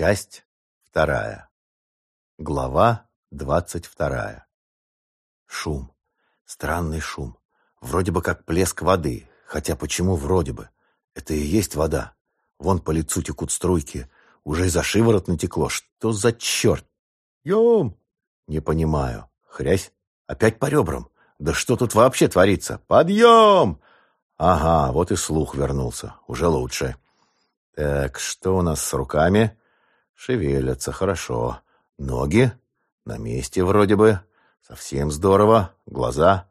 Часть вторая. Глава двадцать вторая. Шум. Странный шум. Вроде бы как плеск воды. Хотя почему вроде бы? Это и есть вода. Вон по лицу текут струйки. Уже и за шиворот натекло. Что за черт? Йом! Не понимаю. Хрясь. Опять по ребрам. Да что тут вообще творится? Подъем! Ага, вот и слух вернулся. Уже лучше. Так, что у нас с руками? Шевелятся, хорошо. Ноги? На месте вроде бы. Совсем здорово. Глаза?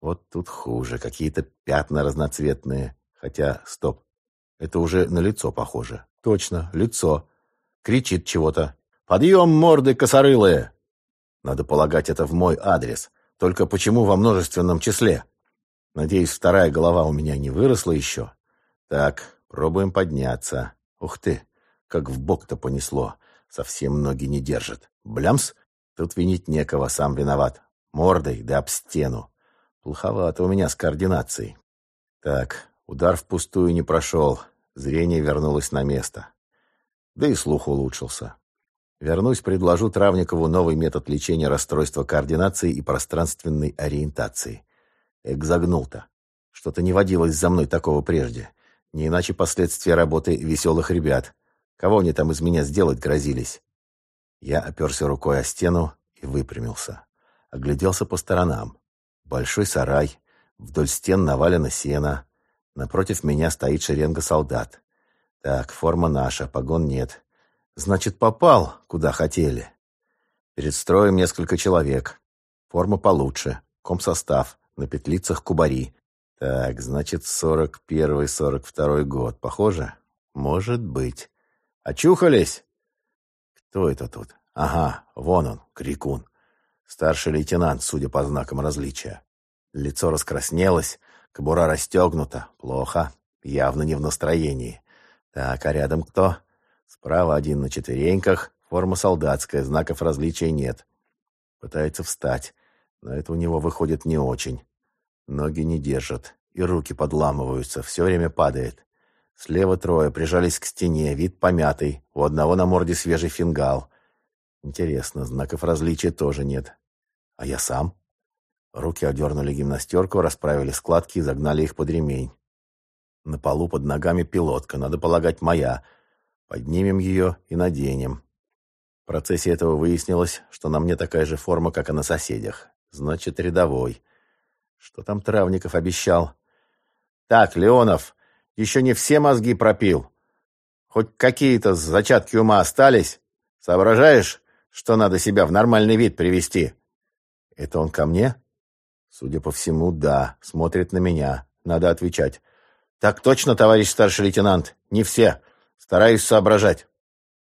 Вот тут хуже. Какие-то пятна разноцветные. Хотя, стоп. Это уже на лицо похоже. Точно, лицо. Кричит чего-то. «Подъем, морды косорылые!» Надо полагать, это в мой адрес. Только почему во множественном числе? Надеюсь, вторая голова у меня не выросла еще. Так, пробуем подняться. Ух ты! Как в бок-то понесло. Совсем ноги не держат. Блямс? Тут винить некого, сам виноват. Мордой, да об стену. Плоховато у меня с координацией. Так, удар впустую не прошел. Зрение вернулось на место. Да и слух улучшился. Вернусь, предложу Травникову новый метод лечения расстройства координации и пространственной ориентации. Экзагнул-то. Что-то не водилось за мной такого прежде. Не иначе последствия работы веселых ребят. Кого они там из меня сделать грозились? Я оперся рукой о стену и выпрямился. Огляделся по сторонам. Большой сарай. Вдоль стен навалено сено. Напротив меня стоит шеренга солдат. Так, форма наша, погон нет. Значит, попал, куда хотели. Перед строем несколько человек. Форма получше. Комсостав. На петлицах кубари. Так, значит, сорок первый, сорок второй год. Похоже? Может быть. «Очухались?» «Кто это тут?» «Ага, вон он, Крикун. Старший лейтенант, судя по знакам различия. Лицо раскраснелось, кобура расстегнута. Плохо, явно не в настроении. Так, а рядом кто?» «Справа один на четвереньках, форма солдатская, знаков различия нет. Пытается встать, но это у него выходит не очень. Ноги не держат, и руки подламываются, все время падает. Слева трое, прижались к стене, вид помятый, у одного на морде свежий фингал. Интересно, знаков различия тоже нет. А я сам? Руки одернули гимнастерку, расправили складки и загнали их под ремень. На полу под ногами пилотка, надо полагать, моя. Поднимем ее и наденем. В процессе этого выяснилось, что на мне такая же форма, как и на соседях. Значит, рядовой. Что там Травников обещал? «Так, Леонов, еще не все мозги пропил. Хоть какие-то зачатки ума остались. Соображаешь, что надо себя в нормальный вид привести? Это он ко мне? Судя по всему, да. Смотрит на меня. Надо отвечать. Так точно, товарищ старший лейтенант. Не все. Стараюсь соображать.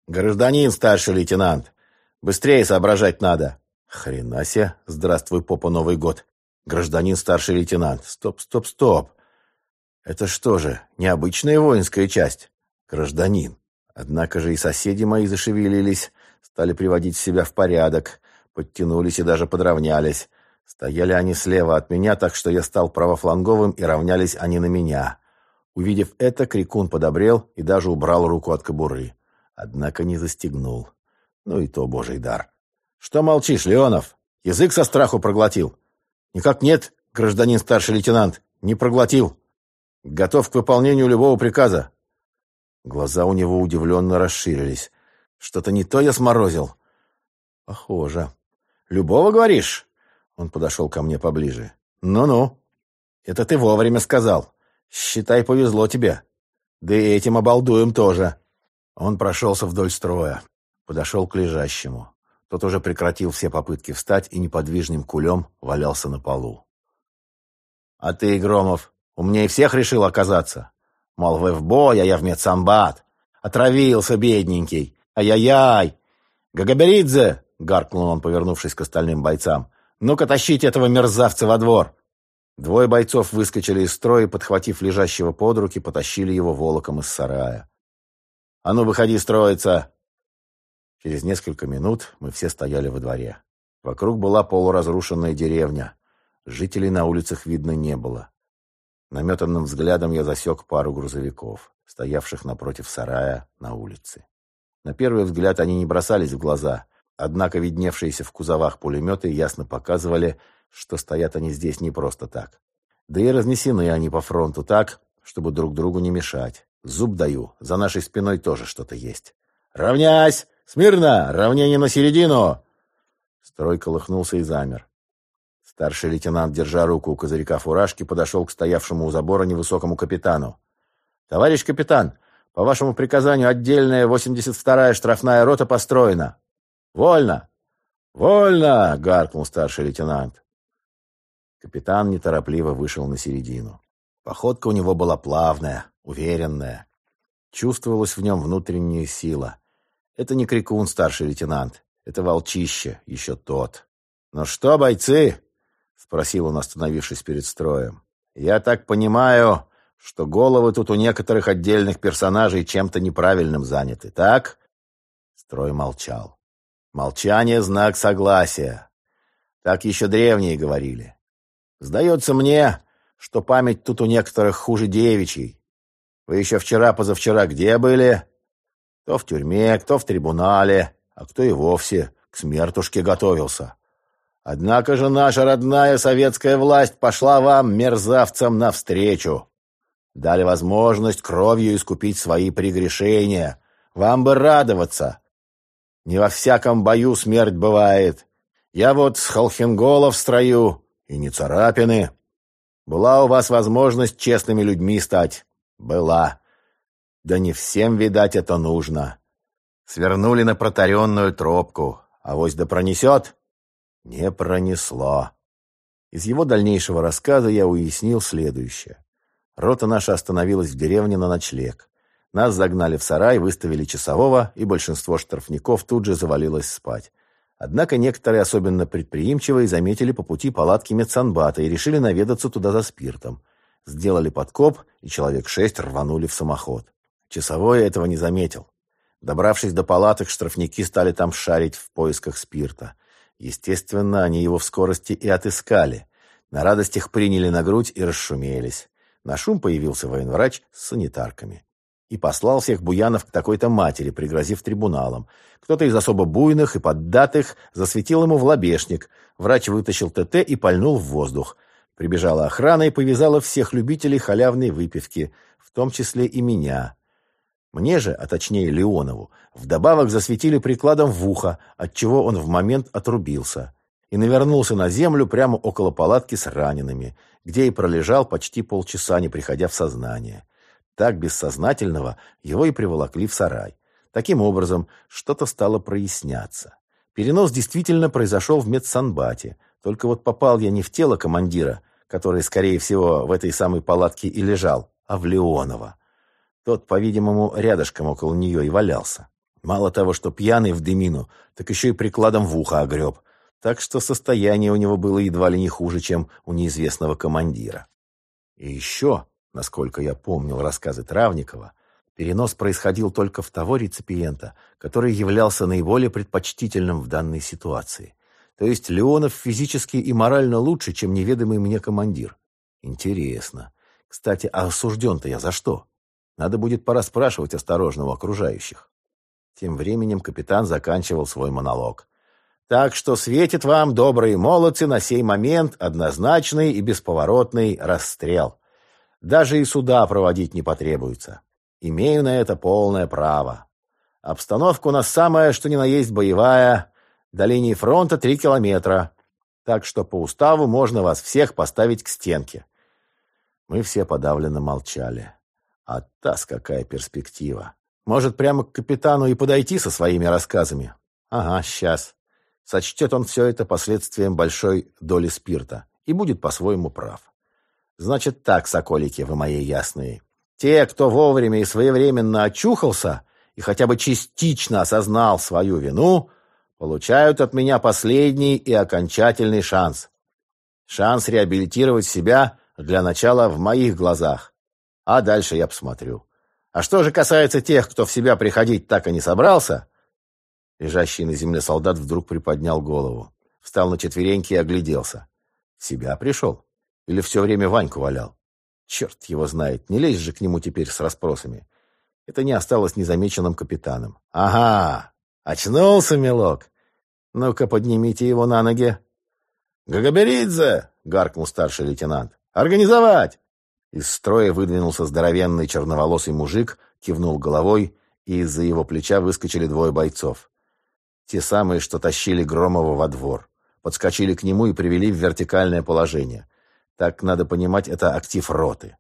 Гражданин старший лейтенант. Быстрее соображать надо. Хрена себе. Здравствуй, попа, Новый год. Гражданин старший лейтенант. Стоп, стоп, стоп. Это что же, необычная воинская часть? Гражданин. Однако же и соседи мои зашевелились, стали приводить себя в порядок, подтянулись и даже подравнялись. Стояли они слева от меня, так что я стал правофланговым, и равнялись они на меня. Увидев это, Крикун подобрел и даже убрал руку от кобуры. Однако не застегнул. Ну и то божий дар. «Что молчишь, Леонов? Язык со страху проглотил?» «Никак нет, гражданин старший лейтенант, не проглотил. Готов к выполнению любого приказа. Глаза у него удивленно расширились. Что-то не то я сморозил. Похоже. Любого, говоришь? Он подошел ко мне поближе. Ну-ну. Это ты вовремя сказал. Считай, повезло тебе. Да и этим обалдуем тоже. Он прошелся вдоль строя. Подошел к лежащему. Тот уже прекратил все попытки встать и неподвижным кулем валялся на полу. «А ты, Громов, Умнее всех решил оказаться. Мол, вы в бой, а я в медсамбат. Отравился, бедненький. Ай-яй-яй. Гагаберидзе, гаркнул он, повернувшись к остальным бойцам. Ну-ка, тащите этого мерзавца во двор. Двое бойцов выскочили из строя подхватив лежащего под руки, потащили его волоком из сарая. «А ну, выходи строиться!» Через несколько минут мы все стояли во дворе. Вокруг была полуразрушенная деревня. Жителей на улицах видно не было. Наметанным взглядом я засек пару грузовиков, стоявших напротив сарая на улице. На первый взгляд они не бросались в глаза, однако видневшиеся в кузовах пулеметы ясно показывали, что стоят они здесь не просто так. Да и разнесены они по фронту так, чтобы друг другу не мешать. Зуб даю, за нашей спиной тоже что-то есть. «Равнясь! Смирно! Равнение на середину!» Строй колыхнулся и замер. Старший лейтенант, держа руку у козырька фуражки, подошел к стоявшему у забора невысокому капитану. «Товарищ капитан, по вашему приказанию отдельная 82-я штрафная рота построена». «Вольно!» «Вольно!» — гаркнул старший лейтенант. Капитан неторопливо вышел на середину. Походка у него была плавная, уверенная. Чувствовалась в нем внутренняя сила. Это не крикун, старший лейтенант. Это волчище, еще тот. «Ну что, бойцы?» — спросил он, остановившись перед строем. «Я так понимаю, что головы тут у некоторых отдельных персонажей чем-то неправильным заняты, так?» Строй молчал. Молчание — знак согласия. Так еще древние говорили. Сдается мне, что память тут у некоторых хуже девичьей. Вы еще вчера-позавчера где были? Кто в тюрьме, кто в трибунале, а кто и вовсе к смертушке готовился. Однако же наша родная советская власть пошла вам, мерзавцам, навстречу. Дали возможность кровью искупить свои прегрешения. Вам бы радоваться. Не во всяком бою смерть бывает. Я вот с Холхенгола в строю, и не царапины. Была у вас возможность честными людьми стать. Была. Да не всем, видать, это нужно. Свернули на протаренную тропку. Авось да пронесет? Не пронесло. Из его дальнейшего рассказа я уяснил следующее. Рота наша остановилась в деревне на ночлег. Нас загнали в сарай, выставили часового, и большинство штрафников тут же завалилось спать. Однако некоторые, особенно предприимчивые, заметили по пути палатки медсанбата и решили наведаться туда за спиртом. Сделали подкоп, и человек шесть рванули в самоход. Часовой этого не заметил. Добравшись до палаток, штрафники стали там шарить в поисках спирта. Естественно, они его в скорости и отыскали. На радость их приняли на грудь и расшумелись. На шум появился военврач с санитарками и послал всех буянов к такой-то матери, пригрозив трибуналом. Кто-то из особо буйных и поддатых засветил ему в лобешник. Врач вытащил ТТ и пальнул в воздух. Прибежала охрана и повязала всех любителей халявной выпивки, в том числе и меня. Мне же, а точнее Леонову, вдобавок засветили прикладом в ухо, отчего он в момент отрубился. И навернулся на землю прямо около палатки с ранеными, где и пролежал почти полчаса, не приходя в сознание. Так бессознательного его и приволокли в сарай. Таким образом, что-то стало проясняться. Перенос действительно произошел в медсанбате, только вот попал я не в тело командира, который, скорее всего, в этой самой палатке и лежал, а в Леонова. Тот, по-видимому, рядышком около нее и валялся. Мало того, что пьяный в дымину, так еще и прикладом в ухо огреб. Так что состояние у него было едва ли не хуже, чем у неизвестного командира. И еще Насколько я помнил рассказы Травникова, перенос происходил только в того реципиента, который являлся наиболее предпочтительным в данной ситуации. То есть Леонов физически и морально лучше, чем неведомый мне командир. Интересно. Кстати, а осужден-то я за что? Надо будет пора спрашивать осторожно у окружающих. Тем временем капитан заканчивал свой монолог. Так что светит вам, добрые молодцы, на сей момент однозначный и бесповоротный расстрел. Даже и суда проводить не потребуется. Имею на это полное право. Обстановка у нас самая, что ни на есть боевая. До линии фронта три километра. Так что по уставу можно вас всех поставить к стенке. Мы все подавленно молчали. А таз какая перспектива. Может, прямо к капитану и подойти со своими рассказами? Ага, сейчас. Сочтет он все это последствием большой доли спирта и будет по-своему прав. Значит так, соколики вы мои ясные. Те, кто вовремя и своевременно очухался и хотя бы частично осознал свою вину, получают от меня последний и окончательный шанс. Шанс реабилитировать себя для начала в моих глазах. А дальше я посмотрю. А что же касается тех, кто в себя приходить так и не собрался... Лежащий на земле солдат вдруг приподнял голову, встал на четвереньки и огляделся. В себя пришел. Или все время Ваньку валял? Черт его знает, не лезь же к нему теперь с расспросами. Это не осталось незамеченным капитаном. «Ага! Очнулся, милок! Ну-ка, поднимите его на ноги!» «Гагаберидзе!» — гаркнул старший лейтенант. «Организовать!» Из строя выдвинулся здоровенный черноволосый мужик, кивнул головой, и из-за его плеча выскочили двое бойцов. Те самые, что тащили Громова во двор. Подскочили к нему и привели в вертикальное положение. Так, надо понимать, это актив роты.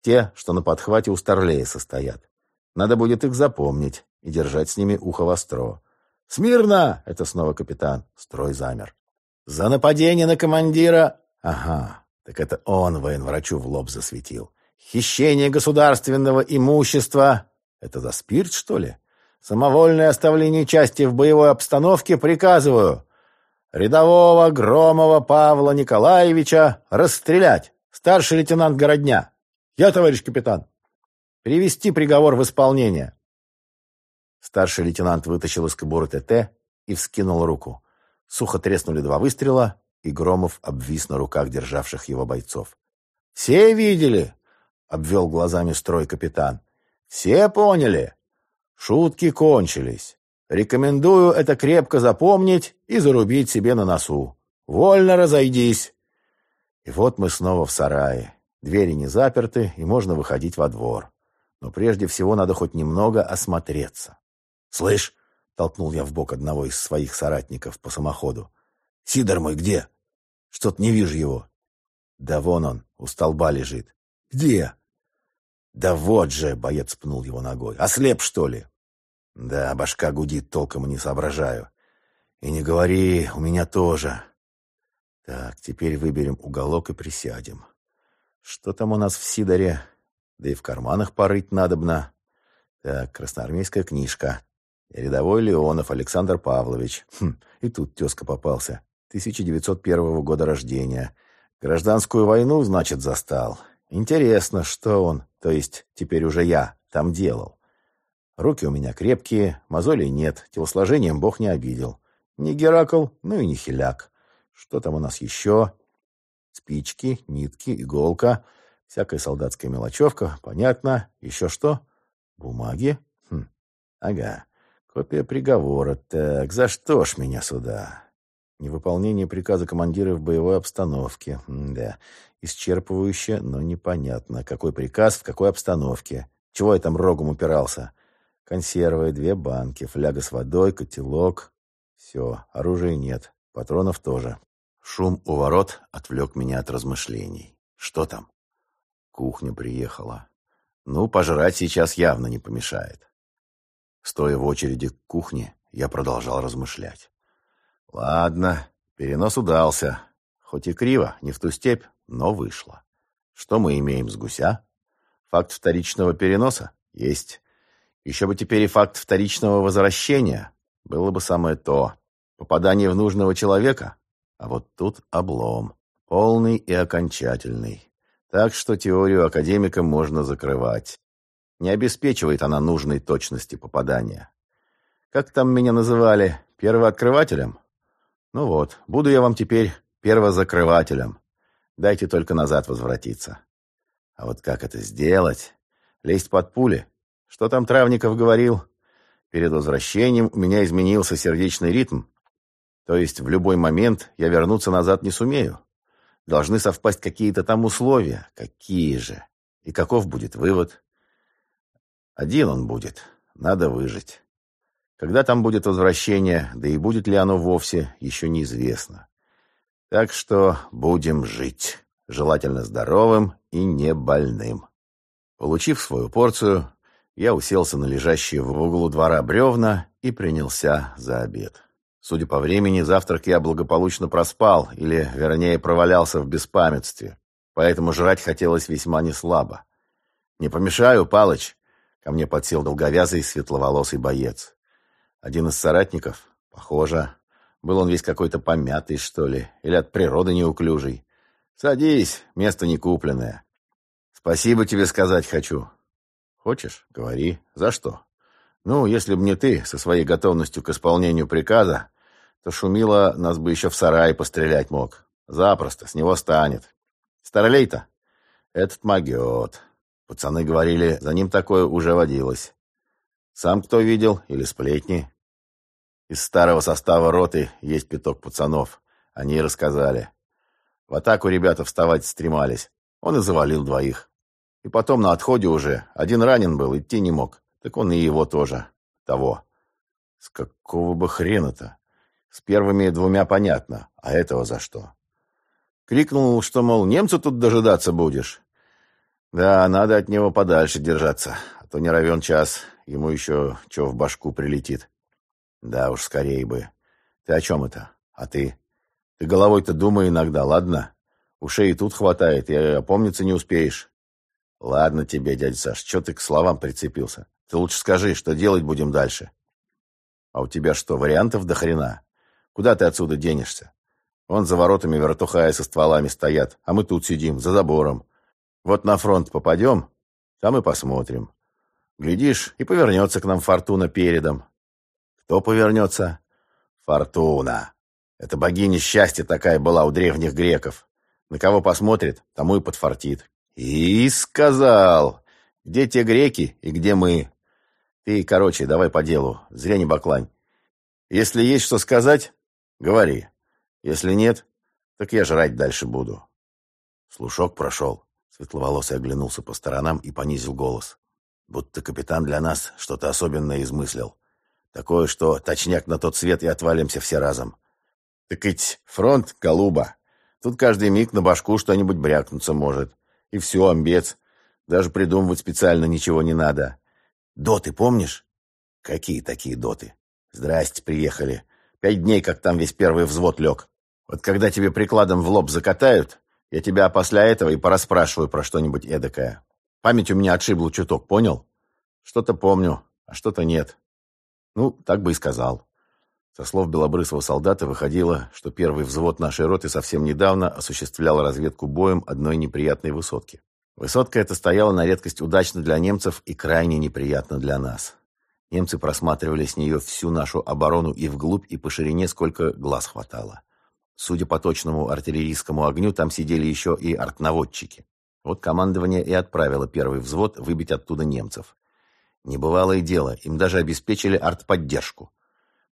Те, что на подхвате у Старлея состоят. Надо будет их запомнить и держать с ними ухо востро. «Смирно!» — это снова капитан. Строй замер. «За нападение на командира...» «Ага, так это он военврачу в лоб засветил. Хищение государственного имущества...» «Это за спирт, что ли?» «Самовольное оставление части в боевой обстановке приказываю. Рядового Громова Павла Николаевича расстрелять. Старший лейтенант Городня. Я, товарищ капитан. Привести приговор в исполнение. Старший лейтенант вытащил из кобуры ТТ и вскинул руку. Сухо треснули два выстрела, и Громов обвис на руках державших его бойцов. «Все видели?» — обвел глазами строй капитан. «Все поняли? Шутки кончились. Рекомендую это крепко запомнить и зарубить себе на носу. Вольно разойдись!» И вот мы снова в сарае. Двери не заперты, и можно выходить во двор. Но прежде всего надо хоть немного осмотреться. «Слышь!» — толкнул я в бок одного из своих соратников по самоходу. «Сидор мой где? Что-то не вижу его». «Да вон он, у столба лежит». «Где?» «Да вот же!» — боец пнул его ногой. «Ослеп, что ли?» «Да, башка гудит, толком не соображаю». «И не говори, у меня тоже». «Так, теперь выберем уголок и присядем. Что там у нас в Сидоре? Да и в карманах порыть надобно. Так, красноармейская книжка. Рядовой Леонов Александр Павлович. Хм, и тут тезка попался. 1901 года рождения. Гражданскую войну, значит, застал. Интересно, что он, то есть теперь уже я, там делал. Руки у меня крепкие, мозолей нет, телосложением бог не обидел. Не Геракл, ну и не Хиляк. Что там у нас еще? Спички, нитки, иголка, всякая солдатская мелочевка, понятно. Еще что? Бумаги? Хм, ага. Копия приговора. Так, за что ж меня сюда? Невыполнение приказа командира в боевой обстановке. Да, исчерпывающе, но непонятно. Какой приказ, в какой обстановке? Чего я там рогом упирался? Консервы, две банки, фляга с водой, котелок. Все, оружия нет, патронов тоже. Шум у ворот отвлек меня от размышлений. Что там? Кухня приехала. Ну, пожрать сейчас явно не помешает. Стоя в очереди к кухне, я продолжал размышлять. Ладно, перенос удался. Хоть и криво, не в ту степь, но вышло. Что мы имеем с гуся? Факт вторичного переноса? Есть. Еще бы теперь и факт вторичного возвращения. Было бы самое то. Попадание в нужного человека? А вот тут облом. Полный и окончательный. Так что теорию академика можно закрывать. Не обеспечивает она нужной точности попадания. Как там меня называли? Первооткрывателем? Ну вот, буду я вам теперь первозакрывателем. Дайте только назад возвратиться. А вот как это сделать? Лезть под пули? Что там Травников говорил? Перед возвращением у меня изменился сердечный ритм. То есть в любой момент я вернуться назад не сумею. Должны совпасть какие-то там условия. Какие же? И каков будет вывод? Один он будет. Надо выжить. Когда там будет возвращение, да и будет ли оно вовсе, еще неизвестно. Так что будем жить. Желательно здоровым и не больным. Получив свою порцию, я уселся на лежащие в углу двора бревна и принялся за обед. Судя по времени, завтрак я благополучно проспал, или, вернее, провалялся в беспамятстве, поэтому жрать хотелось весьма неслабо. «Не помешаю, Палыч?» Ко мне подсел долговязый светловолосый боец. Один из соратников? Похоже. Был он весь какой-то помятый, что ли, или от природы неуклюжий. Садись, место не купленное. Спасибо тебе сказать хочу. Хочешь? Говори. За что? Ну, если бы не ты со своей готовностью к исполнению приказа, то Шумила нас бы еще в сарае пострелять мог. Запросто, с него станет. Старлей-то? Этот могет. Пацаны говорили, за ним такое уже водилось. Сам кто видел или сплетни? Из старого состава роты есть пяток пацанов. Они и рассказали. В атаку ребята вставать стремались. Он и завалил двоих. И потом на отходе уже. Один ранен был, идти не мог. Так он и его тоже. Того. С какого бы хрена-то? С первыми двумя понятно. А этого за что? Крикнул, что, мол, немца тут дожидаться будешь. Да, надо от него подальше держаться. А то не равен час. Ему еще что в башку прилетит. Да уж, скорее бы. Ты о чем это? А ты? Ты головой-то думай иногда, ладно? Ушей и тут хватает, и опомниться не успеешь. Ладно тебе, дядя Саш, что ты к словам прицепился? Ты лучше скажи, что делать будем дальше. А у тебя что, вариантов до хрена? Куда ты отсюда денешься? Вон за воротами вертухаи со стволами стоят, а мы тут сидим, за забором. Вот на фронт попадем, там и посмотрим. Глядишь, и повернется к нам Фортуна передом. Кто повернется? Фортуна. Это богиня счастья такая была у древних греков. На кого посмотрит, тому и подфартит. И сказал, где те греки и где мы. Ты, короче, давай по делу, зря не баклань. Если есть что сказать, говори. Если нет, так я жрать дальше буду. Слушок прошел. Светловолосый оглянулся по сторонам и понизил голос. Будто капитан для нас что-то особенное измыслил. Такое, что точняк на тот свет и отвалимся все разом. Так ведь фронт, голуба. Тут каждый миг на башку что-нибудь брякнуться может. И все, амбец. Даже придумывать специально ничего не надо. Доты помнишь? Какие такие доты? Здрасте, приехали. Пять дней, как там весь первый взвод лег. Вот когда тебе прикладом в лоб закатают, я тебя после этого и пораспрашиваю про что-нибудь эдакое. Память у меня отшибла чуток, понял? Что-то помню, а что-то нет. Ну, так бы и сказал. Со слов белобрысого солдата выходило, что первый взвод нашей роты совсем недавно осуществлял разведку боем одной неприятной высотки. Высотка эта стояла на редкость удачно для немцев и крайне неприятно для нас. Немцы просматривали с нее всю нашу оборону и вглубь, и по ширине, сколько глаз хватало. Судя по точному артиллерийскому огню, там сидели еще и артнаводчики. Вот командование и отправило первый взвод выбить оттуда немцев. Небывалое дело, им даже обеспечили артподдержку.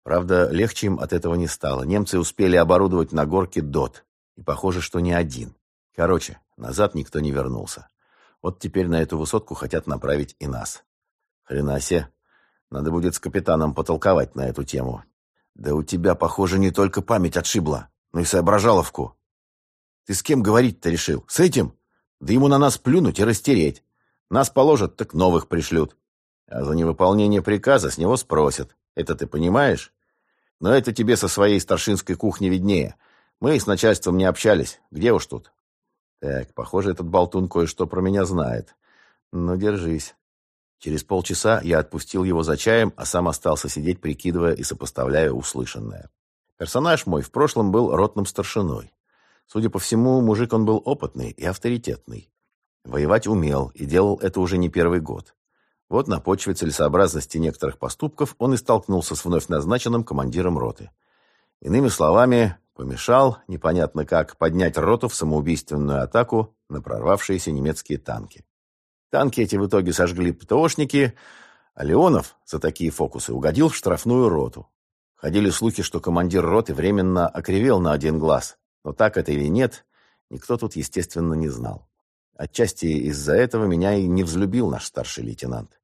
Правда, легче им от этого не стало. Немцы успели оборудовать на горке ДОТ. И похоже, что не один. Короче, назад никто не вернулся. Вот теперь на эту высотку хотят направить и нас. Хрена себе. Надо будет с капитаном потолковать на эту тему. Да у тебя, похоже, не только память отшибла, но и соображаловку. Ты с кем говорить-то решил? С этим? Да ему на нас плюнуть и растереть. Нас положат, так новых пришлют. А за невыполнение приказа с него спросят. Это ты понимаешь? Но это тебе со своей старшинской кухни виднее. Мы с начальством не общались. Где уж тут? Так, похоже, этот болтун кое-что про меня знает. Ну, держись. Через полчаса я отпустил его за чаем, а сам остался сидеть, прикидывая и сопоставляя услышанное. Персонаж мой в прошлом был ротным старшиной. Судя по всему, мужик он был опытный и авторитетный. Воевать умел и делал это уже не первый год. Вот на почве целесообразности некоторых поступков он и столкнулся с вновь назначенным командиром роты. Иными словами, помешал, непонятно как, поднять роту в самоубийственную атаку на прорвавшиеся немецкие танки. Танки эти в итоге сожгли ПТОшники, а Леонов за такие фокусы угодил в штрафную роту. Ходили слухи, что командир роты временно окривел на один глаз, но так это или нет, никто тут, естественно, не знал. Отчасти из-за этого меня и не взлюбил наш старший лейтенант.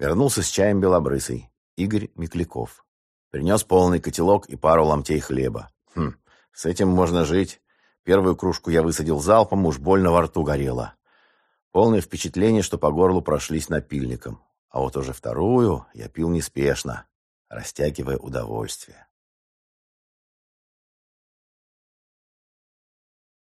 Вернулся с чаем белобрысый. Игорь Микляков. Принес полный котелок и пару ломтей хлеба. Хм, с этим можно жить. Первую кружку я высадил залпом, уж больно во рту горело. Полное впечатление, что по горлу прошлись напильником. А вот уже вторую я пил неспешно, растягивая удовольствие.